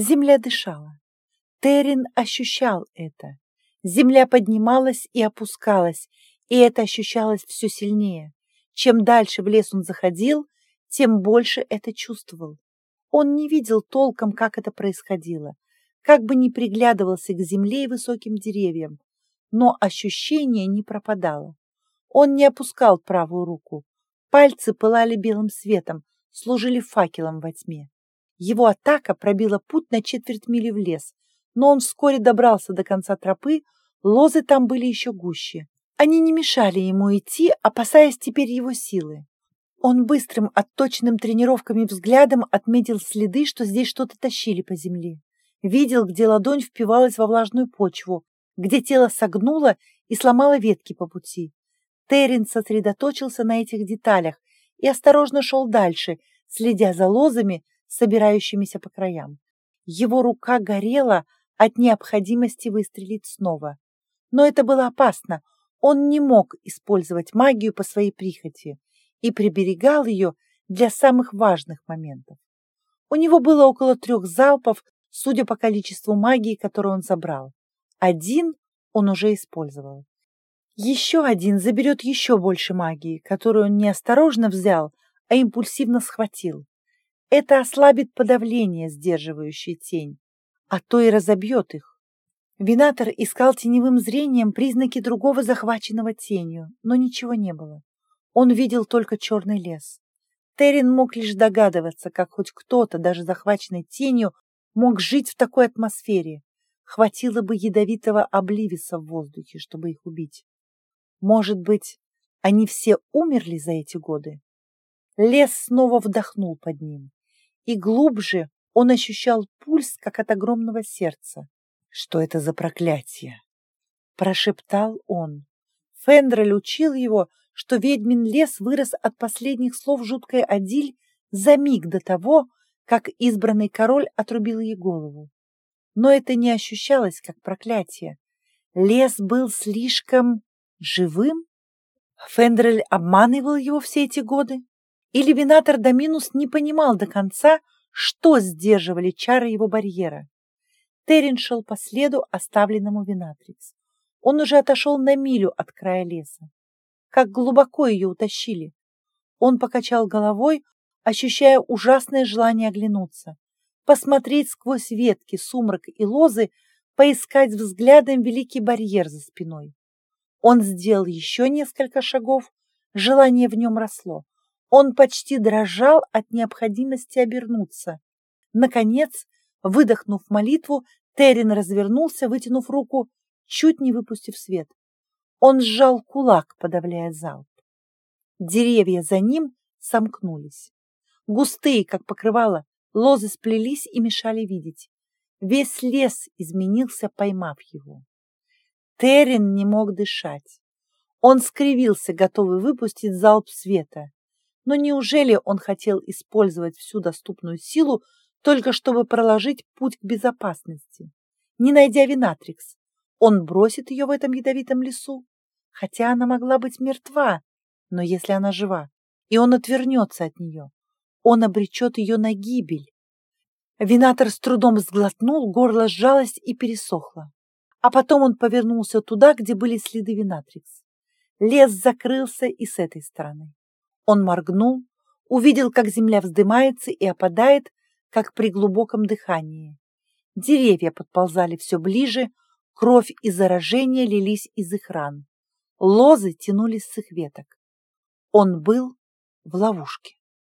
Земля дышала. Террин ощущал это. Земля поднималась и опускалась, и это ощущалось все сильнее. Чем дальше в лес он заходил, тем больше это чувствовал. Он не видел толком, как это происходило, как бы ни приглядывался к земле и высоким деревьям, но ощущение не пропадало. Он не опускал правую руку. Пальцы пылали белым светом, служили факелом во тьме. Его атака пробила путь на четверть мили в лес, но он вскоре добрался до конца тропы, лозы там были еще гуще. Они не мешали ему идти, опасаясь теперь его силы. Он быстрым, отточенным тренировками взглядом отметил следы, что здесь что-то тащили по земле. Видел, где ладонь впивалась во влажную почву, где тело согнуло и сломало ветки по пути. Террин сосредоточился на этих деталях и осторожно шел дальше, следя за лозами, собирающимися по краям. Его рука горела от необходимости выстрелить снова. Но это было опасно. Он не мог использовать магию по своей прихоти и приберегал ее для самых важных моментов. У него было около трех залпов, судя по количеству магии, которую он забрал. Один он уже использовал. Еще один заберет еще больше магии, которую он не осторожно взял, а импульсивно схватил. Это ослабит подавление, сдерживающее тень, а то и разобьет их. Винатор искал теневым зрением признаки другого захваченного тенью, но ничего не было. Он видел только черный лес. Террин мог лишь догадываться, как хоть кто-то, даже захваченный тенью, мог жить в такой атмосфере. Хватило бы ядовитого обливиса в воздухе, чтобы их убить. Может быть, они все умерли за эти годы? Лес снова вдохнул под ним, и глубже он ощущал пульс, как от огромного сердца. «Что это за проклятие?» — прошептал он. Фендрель учил его, что ведьмин лес вырос от последних слов жуткой Адиль за миг до того, как избранный король отрубил ей голову. Но это не ощущалось как проклятие. Лес был слишком живым? Фендрель обманывал его все эти годы? Или Винатор Доминус не понимал до конца, что сдерживали чары его барьера? Террин шел по следу, оставленному Винатрикс. Он уже отошел на милю от края леса как глубоко ее утащили. Он покачал головой, ощущая ужасное желание оглянуться, посмотреть сквозь ветки, сумрак и лозы, поискать взглядом великий барьер за спиной. Он сделал еще несколько шагов, желание в нем росло. Он почти дрожал от необходимости обернуться. Наконец, выдохнув молитву, Террин развернулся, вытянув руку, чуть не выпустив свет. Он сжал кулак, подавляя залп. Деревья за ним сомкнулись. Густые, как покрывало, лозы сплелись и мешали видеть. Весь лес изменился, поймав его. Терен не мог дышать. Он скривился, готовый выпустить залп света. Но неужели он хотел использовать всю доступную силу, только чтобы проложить путь к безопасности? Не найдя Винатрикс, он бросит ее в этом ядовитом лесу? Хотя она могла быть мертва, но если она жива, и он отвернется от нее, он обречет ее на гибель. Винатор с трудом сглотнул, горло сжалось и пересохло. А потом он повернулся туда, где были следы Винатрикс. Лес закрылся и с этой стороны. Он моргнул, увидел, как земля вздымается и опадает, как при глубоком дыхании. Деревья подползали все ближе, кровь и заражение лились из их ран. Лозы тянулись с их веток. Он был в ловушке.